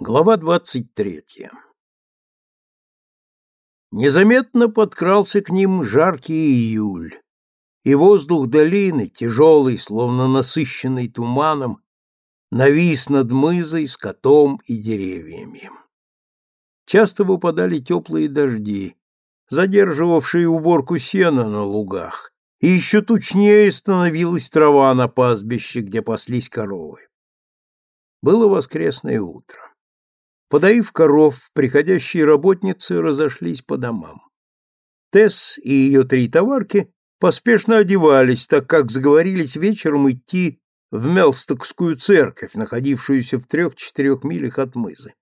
Глава двадцать третья Незаметно подкрался к ним жаркий июль, и воздух долины, тяжелый, словно насыщенный туманом, навис над мызой, скотом и деревьями. Часто выпадали теплые дожди, задерживавшие уборку сена на лугах, и еще тучнее становилась трава на пастбище, где паслись коровы. Было воскресное утро. Подоив коров, приходящие работницы разошлись по домам. Тесс и ее три товарки поспешно одевались, так как сговорились вечером идти в Мелстокскую церковь, находившуюся в трех-четырех милях от мызы.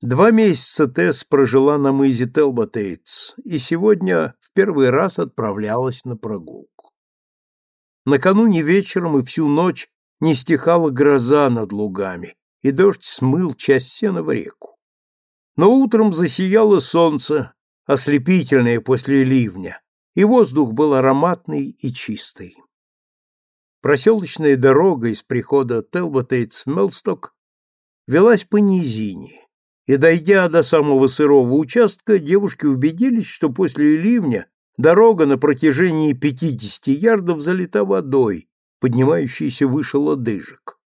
Два месяца Тесс прожила на мызе Телботейтс и сегодня в первый раз отправлялась на прогулку. Накануне вечером и всю ночь не стихала гроза над лугами, и дождь смыл часть сена в реку. Но утром засияло солнце, ослепительное после ливня, и воздух был ароматный и чистый. Проселочная дорога из прихода Телботейтс в Мелсток велась по низине, и, дойдя до самого сырого участка, девушки убедились, что после ливня дорога на протяжении 50 ярдов залита водой, поднимающейся выше лодыжек.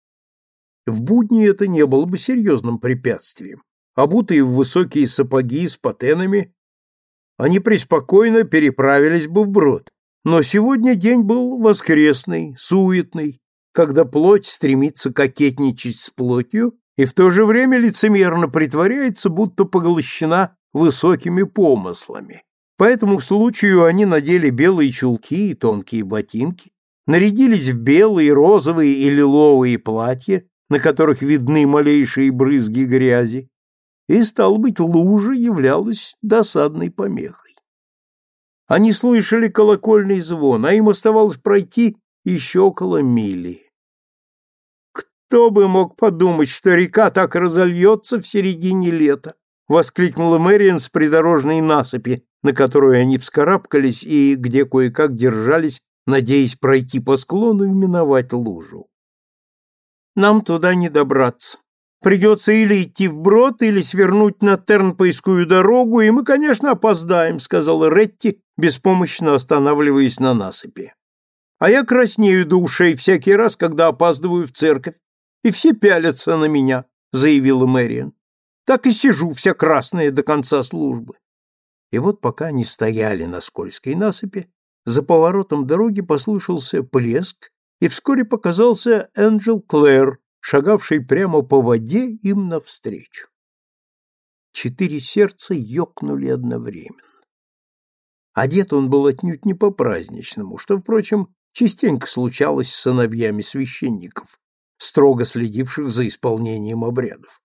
В будни это не было бы серьезным препятствием. Обутые в высокие сапоги с патенами, они преспокойно переправились бы вброд. Но сегодня день был воскресный, суетный, когда плоть стремится кокетничать с плотью и в то же время лицемерно притворяется, будто поглощена высокими помыслами. По этому случаю они надели белые чулки и тонкие ботинки, нарядились в белые, розовые и лиловые платья на которых видны малейшие брызги грязи, и, стал быть, лужа являлась досадной помехой. Они слышали колокольный звон, а им оставалось пройти еще около мили. «Кто бы мог подумать, что река так разольется в середине лета!» — воскликнула Мэриан с придорожной насыпи, на которую они вскарабкались и где кое-как держались, надеясь пройти по склону и миновать лужу. Нам туда не добраться. Придется или идти вброд, или свернуть на Тернпойскую дорогу, и мы, конечно, опоздаем, — сказала Ретти, беспомощно останавливаясь на насыпи. А я краснею до ушей всякий раз, когда опаздываю в церковь, и все пялятся на меня, — заявила Мэриан. Так и сижу вся красная до конца службы. И вот пока они стояли на скользкой насыпи, за поворотом дороги послышался плеск, и вскоре показался Энджел Клэр, шагавший прямо по воде им навстречу. Четыре сердца ёкнули одновременно. Одет он был отнюдь не по-праздничному, что, впрочем, частенько случалось с сыновьями священников, строго следивших за исполнением обрядов.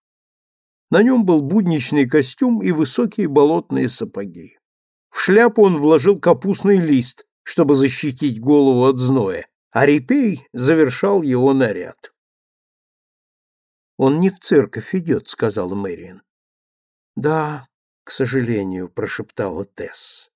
На нем был будничный костюм и высокие болотные сапоги. В шляпу он вложил капустный лист, чтобы защитить голову от зноя, а репей завершал его наряд. «Он не в церковь идет», — сказала Мэриан. «Да, к сожалению», — прошептала Тесс.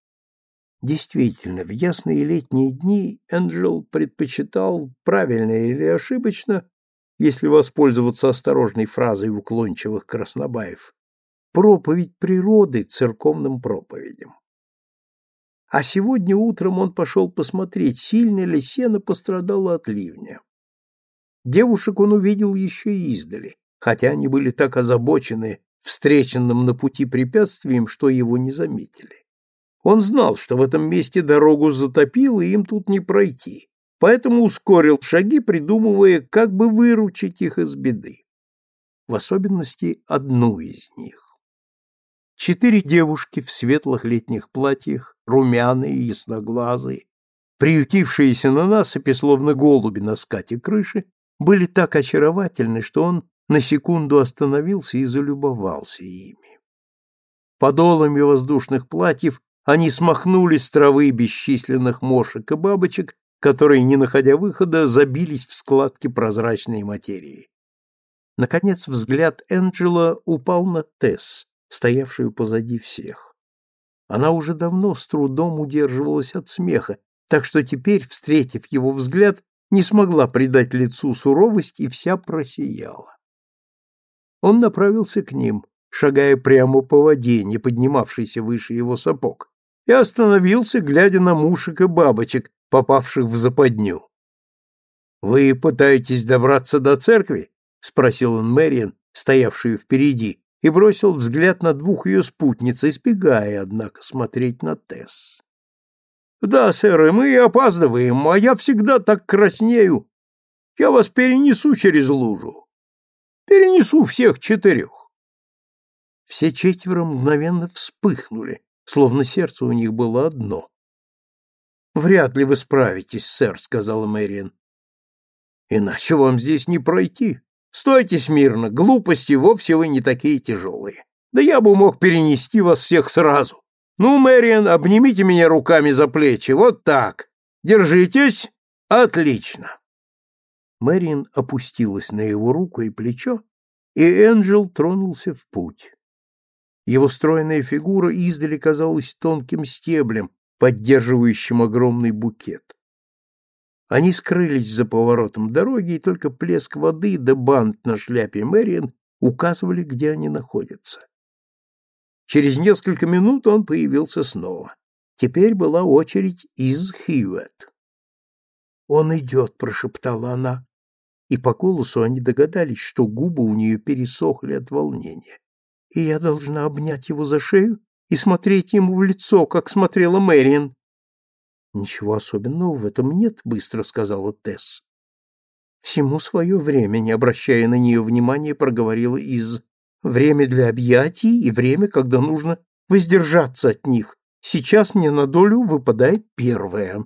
Действительно, в ясные летние дни Энджел предпочитал, правильно или ошибочно, если воспользоваться осторожной фразой уклончивых краснобаев, проповедь природы церковным проповедям. А сегодня утром он пошел посмотреть, сильно ли сено пострадало от ливня. Девушек он увидел еще и издали, хотя они были так озабочены встреченным на пути препятствием, что его не заметили. Он знал, что в этом месте дорогу затопило, и им тут не пройти, поэтому ускорил шаги, придумывая, как бы выручить их из беды. В особенности одну из них. Четыре девушки в светлых летних платьях, румяные, ясноглазые, приютившиеся на насыпи, словно голуби на скате крыши, были так очаровательны, что он на секунду остановился и залюбовался ими. Подолами воздушных платьев они смахнули с травы бесчисленных мошек и бабочек, которые, не находя выхода, забились в складки прозрачной материи. Наконец взгляд Энджела упал на Тесс, стоявшую позади всех. Она уже давно с трудом удерживалась от смеха, так что теперь, встретив его взгляд, не смогла придать лицу суровость и вся просияла. Он направился к ним, шагая прямо по воде, не поднимавшейся выше его сапог, и остановился, глядя на мушек и бабочек, попавших в западню. «Вы пытаетесь добраться до церкви?» — спросил он Мэриан, стоявшую впереди, и бросил взгляд на двух ее спутниц, избегая, однако, смотреть на Тесс. «Да, сэр, и мы опаздываем, а я всегда так краснею. Я вас перенесу через лужу. Перенесу всех четырех». Все четверо мгновенно вспыхнули, словно сердце у них было одно. «Вряд ли вы справитесь, сэр», — сказала Мэриан. «Иначе вам здесь не пройти. Стойте смирно, глупости вовсе вы не такие тяжелые. Да я бы мог перенести вас всех сразу. Ну, Мэриан, обнимите меня руками за плечи, вот так. Держитесь. Отлично». Мэриан опустилась на его руку и плечо, и Энджел тронулся в путь. Его стройная фигура издали казалась тонким стеблем, поддерживающим огромный букет. Они скрылись за поворотом дороги, и только плеск воды да бант на шляпе Мэриан указывали, где они находятся. Через несколько минут он появился снова. Теперь была очередь из Хьюэт. «Он идет», — прошептала она, и по голосу они догадались, что губы у нее пересохли от волнения. «И я должна обнять его за шею и смотреть ему в лицо, как смотрела Мэриан. Ничего особенного в этом нет, быстро сказала Тесс. Всему свое время, не обращая на нее внимания, проговорила из время для объятий и время, когда нужно воздержаться от них. Сейчас мне на долю выпадает первое.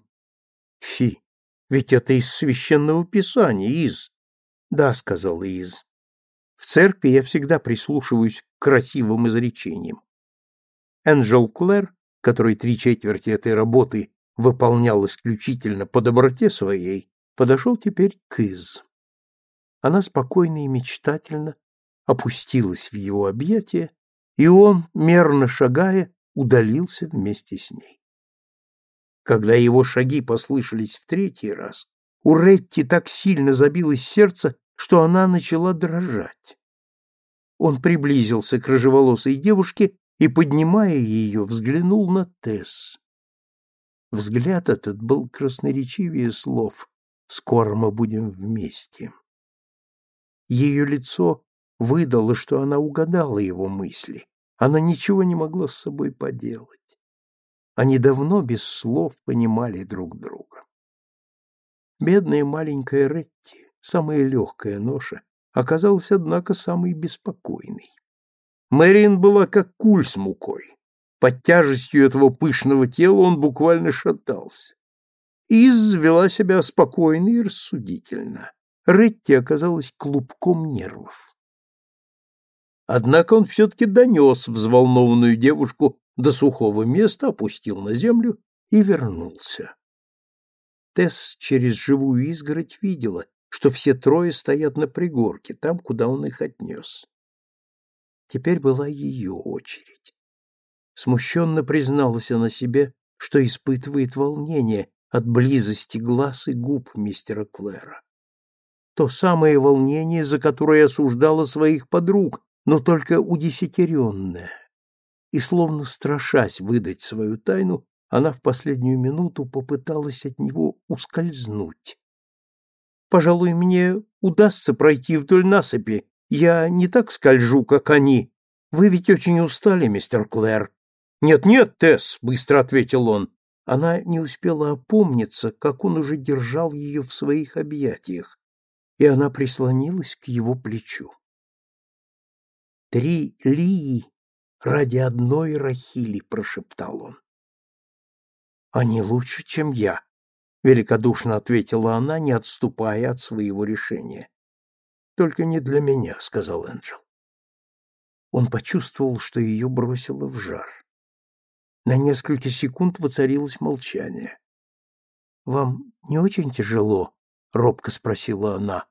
Фи, ведь это из священного писания, из. Да, сказала из. В церкви я всегда прислушиваюсь к красивым изречениям. Энджел Клэр, который три четверти этой работы выполнял исключительно по доброте своей, подошел теперь к. Она спокойно и мечтательно опустилась в его объятия, и он, мерно шагая, удалился вместе с ней. Когда его шаги послышались в третий раз, у Ретти так сильно забилось сердце, что она начала дрожать. Он приблизился к рыжеволосой девушке и, поднимая ее, взглянул на Тесс. Взгляд этот был красноречивее слов «Скоро мы будем вместе». Ее лицо выдало, что она угадала его мысли. Она ничего не могла с собой поделать. Они давно без слов понимали друг друга. Бедная маленькая Ретти, самая легкая ноша, оказалась, однако, самой беспокойной. Мэрин была как куль с мукой. Под тяжестью этого пышного тела он буквально шатался. Из вела себя спокойно и рассудительно. Ретти оказалась клубком нервов. Однако он все-таки донес взволнованную девушку до сухого места, опустил на землю и вернулся. Тесс через живую изгородь видела, что все трое стоят на пригорке, там, куда он их отнес. Теперь была ее очередь. Смущенно призналась она себе, что испытывает волнение от близости глаз и губ мистера Клэра. То самое волнение, за которое осуждала своих подруг, но только удесятеренное. И словно страшась выдать свою тайну, она в последнюю минуту попыталась от него ускользнуть. «Пожалуй, мне удастся пройти вдоль насыпи. Я не так скольжу, как они. Вы ведь очень устали, мистер Клэр. «Нет-нет, Тесс», — быстро ответил он. Она не успела опомниться, как он уже держал ее в своих объятиях, и она прислонилась к его плечу. «Три лии ради одной Рахили», — прошептал он. «Они лучше, чем я», — великодушно ответила она, не отступая от своего решения. «Только не для меня», — сказал Энджел. Он почувствовал, что ее бросило в жар. На несколько секунд воцарилось молчание. «Вам не очень тяжело?» — робко спросила она.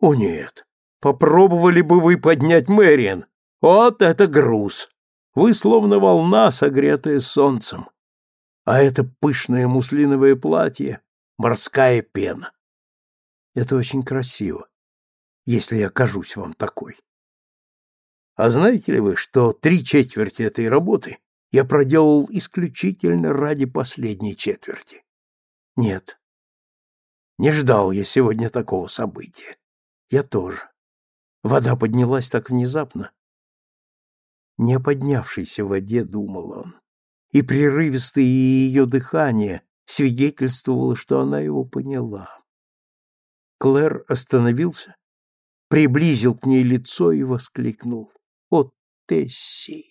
«О нет! Попробовали бы вы поднять Мэриан! Вот это груз! Вы словно волна, согретая солнцем. А это пышное муслиновое платье — морская пена. Это очень красиво, если я кажусь вам такой. А знаете ли вы, что три четверти этой работы я проделал исключительно ради последней четверти? Нет. Не ждал я сегодня такого события. Я тоже. Вода поднялась так внезапно. Не о поднявшейся воде думал он, и прерывистое ее дыхание свидетельствовало, что она его поняла. Клэр остановился, приблизил к ней лицо и воскликнул. «О, Тесси!»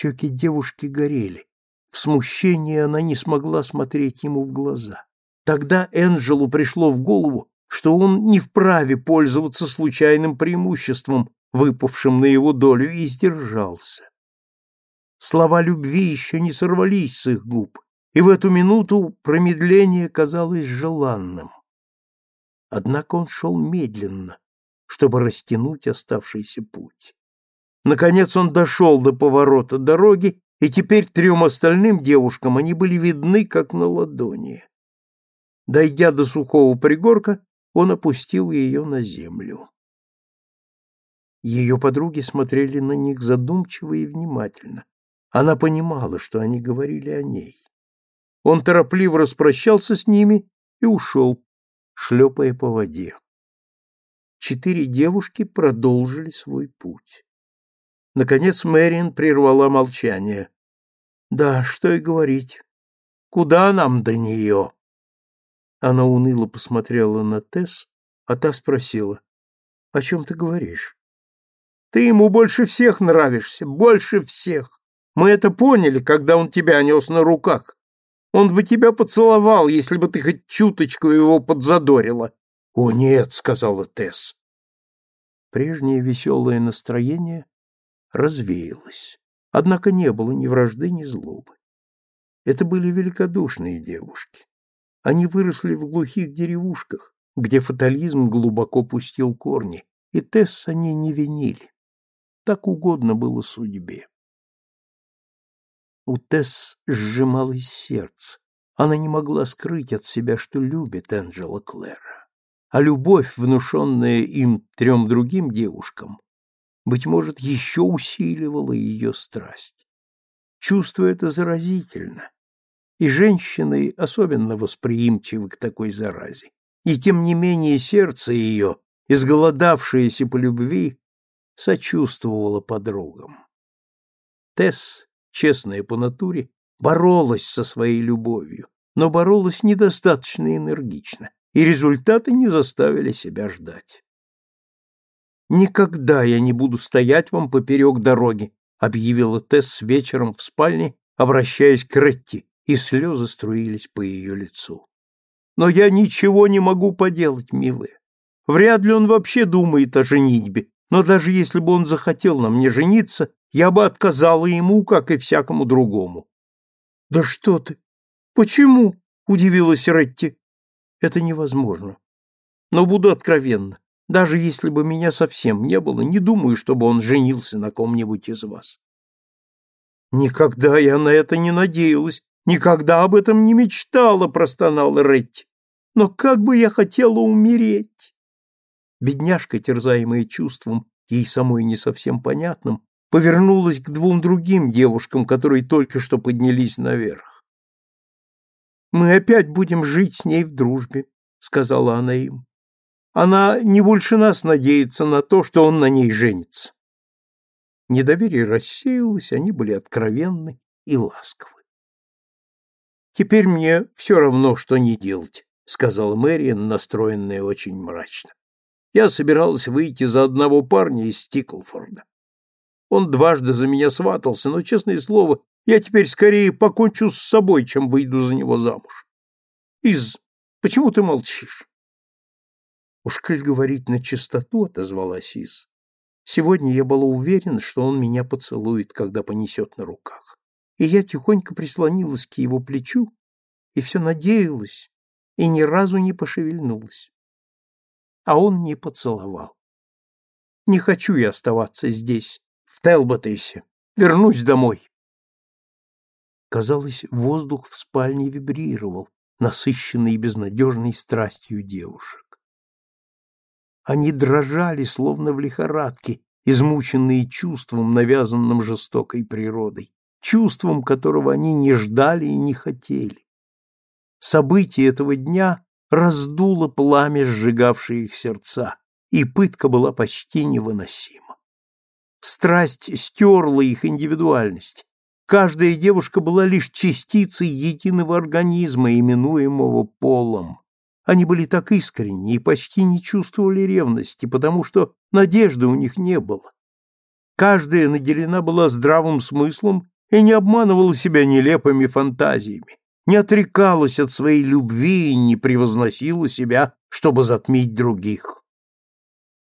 Щеки девушки горели. В смущении она не смогла смотреть ему в глаза. Тогда Энджелу пришло в голову, что он не вправе пользоваться случайным преимуществом, выпавшим на его долю, и сдержался. Слова любви еще не сорвались с их губ, и в эту минуту промедление казалось желанным. Однако он шел медленно, чтобы растянуть оставшийся путь. Наконец он дошел до поворота дороги, и теперь трем остальным девушкам они были видны, как на ладони. Дойдя до сухого пригорка, он опустил ее на землю. Ее подруги смотрели на них задумчиво и внимательно. Она понимала, что они говорили о ней. Он торопливо распрощался с ними и ушел, шлепая по воде. Четыре девушки продолжили свой путь. Наконец Мэриан прервала молчание. «Да, что и говорить. Куда нам до нее?» Она уныло посмотрела на Тесс, а та спросила, «О чем ты говоришь?» «Ты ему больше всех нравишься, больше всех. Мы это поняли, когда он тебя нес на руках. Он бы тебя поцеловал, если бы ты хоть чуточку его подзадорила». «О, нет», — сказала Тесс. Прежнее веселое настроение развеялось. Однако не было ни вражды, ни злобы. Это были великодушные девушки. Они выросли в глухих деревушках, где фатализм глубоко пустил корни, и Тесс они не винили. Так угодно было судьбе. У Тесс сжималось сердце. Она не могла скрыть от себя, что любит Энджела Клэра. А любовь, внушенная им трем другим девушкам, быть может, еще усиливала ее страсть. Чувство это заразительно, и женщины особенно восприимчивы к такой заразе. И тем не менее сердце ее, изголодавшееся по любви, сочувствовало подругам. Тесс, честная по натуре, боролась со своей любовью, но боролась недостаточно энергично, и результаты не заставили себя ждать. «Никогда я не буду стоять вам поперек дороги», объявила Тесс вечером в спальне, обращаясь к Ретти, и слезы струились по ее лицу. «Но я ничего не могу поделать, милая. Вряд ли он вообще думает о женитьбе, но даже если бы он захотел на мне жениться, я бы отказала ему, как и всякому другому». «Да что ты! Почему?» — удивилась Ретти. «Это невозможно. Но буду откровенна. Даже если бы меня совсем не было, не думаю, чтобы он женился на ком-нибудь из вас». «Никогда я на это не надеялась Никогда об этом не мечтала, простонала Ретти. Но как бы я хотела умереть. Бедняжка, терзаемая чувством, ей самой не совсем понятным, повернулась к двум другим девушкам, которые только что поднялись наверх. «Мы опять будем жить с ней в дружбе», — сказала она им. «Она не больше нас надеется на то, что он на ней женится». Недоверие рассеялось, они были откровенны и ласковы. Теперь мне все равно, что не делать, сказала Мэриан, настроенная очень мрачно. Я собиралась выйти за одного парня из Стиклфорда. Он дважды за меня сватался, но, честное слово, я теперь скорее покончу с собой, чем выйду за него замуж. Из, почему ты молчишь? Уж коль говорить на чистоту, отозвалась Из. Сегодня я была уверена, что он меня поцелует, когда понесет на руках и я тихонько прислонилась к его плечу и все надеялась, и ни разу не пошевельнулась. А он не поцеловал. Не хочу я оставаться здесь, в Телботейсе. Вернусь домой. Казалось, воздух в спальне вибрировал, насыщенный безнадежной страстью девушек. Они дрожали, словно в лихорадке, измученные чувством, навязанным жестокой природой, чувством, которого они не ждали и не хотели. Событие этого дня раздуло пламя, сжигавшее их сердца, и пытка была почти невыносима. Страсть стерла их индивидуальность. Каждая девушка была лишь частицей единого организма, именуемого полом. Они были так искренни и почти не чувствовали ревности, потому что надежды у них не было. Каждая наделена была здравым смыслом и не обманывала себя нелепыми фантазиями, не отрекалась от своей любви и не превозносила себя, чтобы затмить других.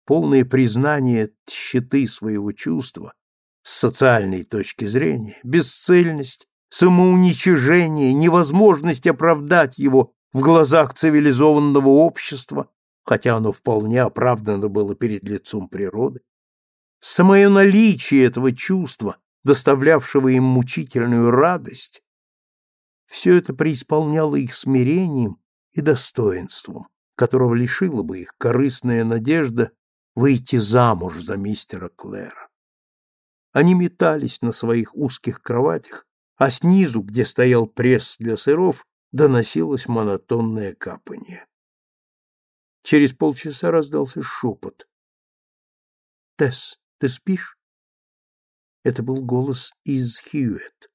Полное признание тщеты своего чувства с социальной точки зрения, бесцельность, самоуничижение, невозможность оправдать его в глазах цивилизованного общества, хотя оно вполне оправдано было перед лицом природы. Самое наличие этого чувства, доставлявшего им мучительную радость, все это преисполняло их смирением и достоинством, которого лишила бы их корыстная надежда выйти замуж за мистера Клэра. Они метались на своих узких кроватях, а снизу, где стоял пресс для сыров, доносилось монотонное капание. Через полчаса раздался шепот. «Тесс, ты спишь?» Это был голос из Хьюэт.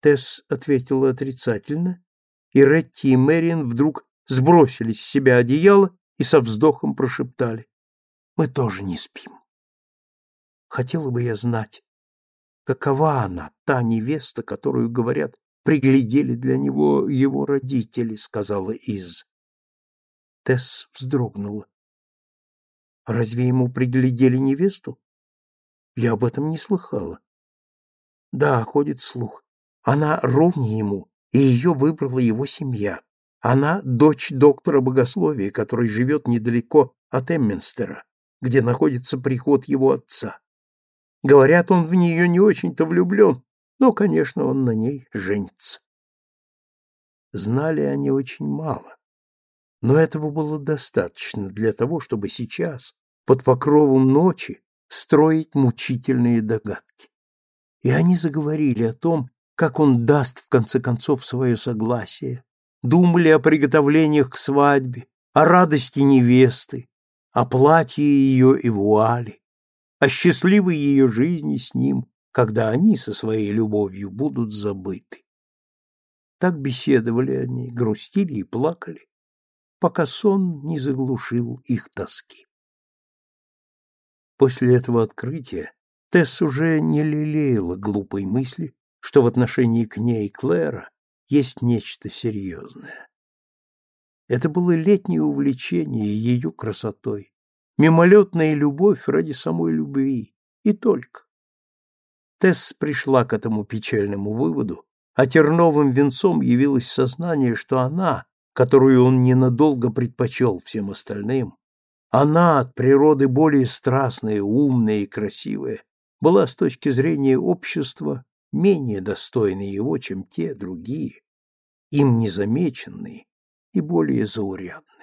Тесс ответила отрицательно, и Ретти и Мэриан вдруг сбросили с себя одеяло и со вздохом прошептали. «Мы тоже не спим. Хотела бы я знать, какова она, та невеста, которую, говорят, приглядели для него его родители, сказала Из. Тесс вздрогнула. Разве ему приглядели невесту? Я об этом не слыхала. Да, ходит слух. Она ровнее ему, и ее выбрала его семья. Она дочь доктора богословия, который живет недалеко от Эмминстера, где находится приход его отца. Говорят, он в нее не очень-то влюблен, но, конечно, он на ней женится. Знали они очень мало, но этого было достаточно для того, чтобы сейчас, под покровом ночи, строить мучительные догадки. И они заговорили о том, как он даст в конце концов свое согласие, думали о приготовлениях к свадьбе, о радости невесты, о платье ее и вуале, о счастливой ее жизни с ним когда они со своей любовью будут забыты. Так беседовали они, грустили и плакали, пока сон не заглушил их тоски. После этого открытия Тесс уже не лелеяла глупой мысли, что в отношении к ней Клэра есть нечто серьезное. Это было летнее увлечение ее красотой, мимолетная любовь ради самой любви, и только. Тесс пришла к этому печальному выводу, а терновым венцом явилось сознание, что она, которую он ненадолго предпочел всем остальным, она от природы более страстная, умная и красивая, была с точки зрения общества менее достойной его, чем те другие, им незамеченные и более заурядные.